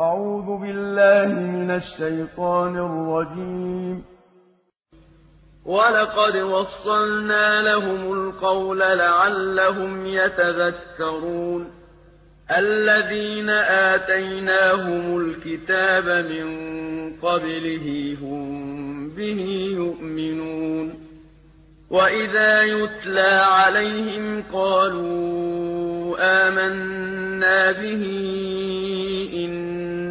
أعوذ بالله من الشيطان الرجيم. ولقد وصلنا لهم القول لعلهم يتذكرون. الذين آتيناهم الكتاب من قبله هم به يؤمنون. وإذا يتلى عليهم قالوا آمنا به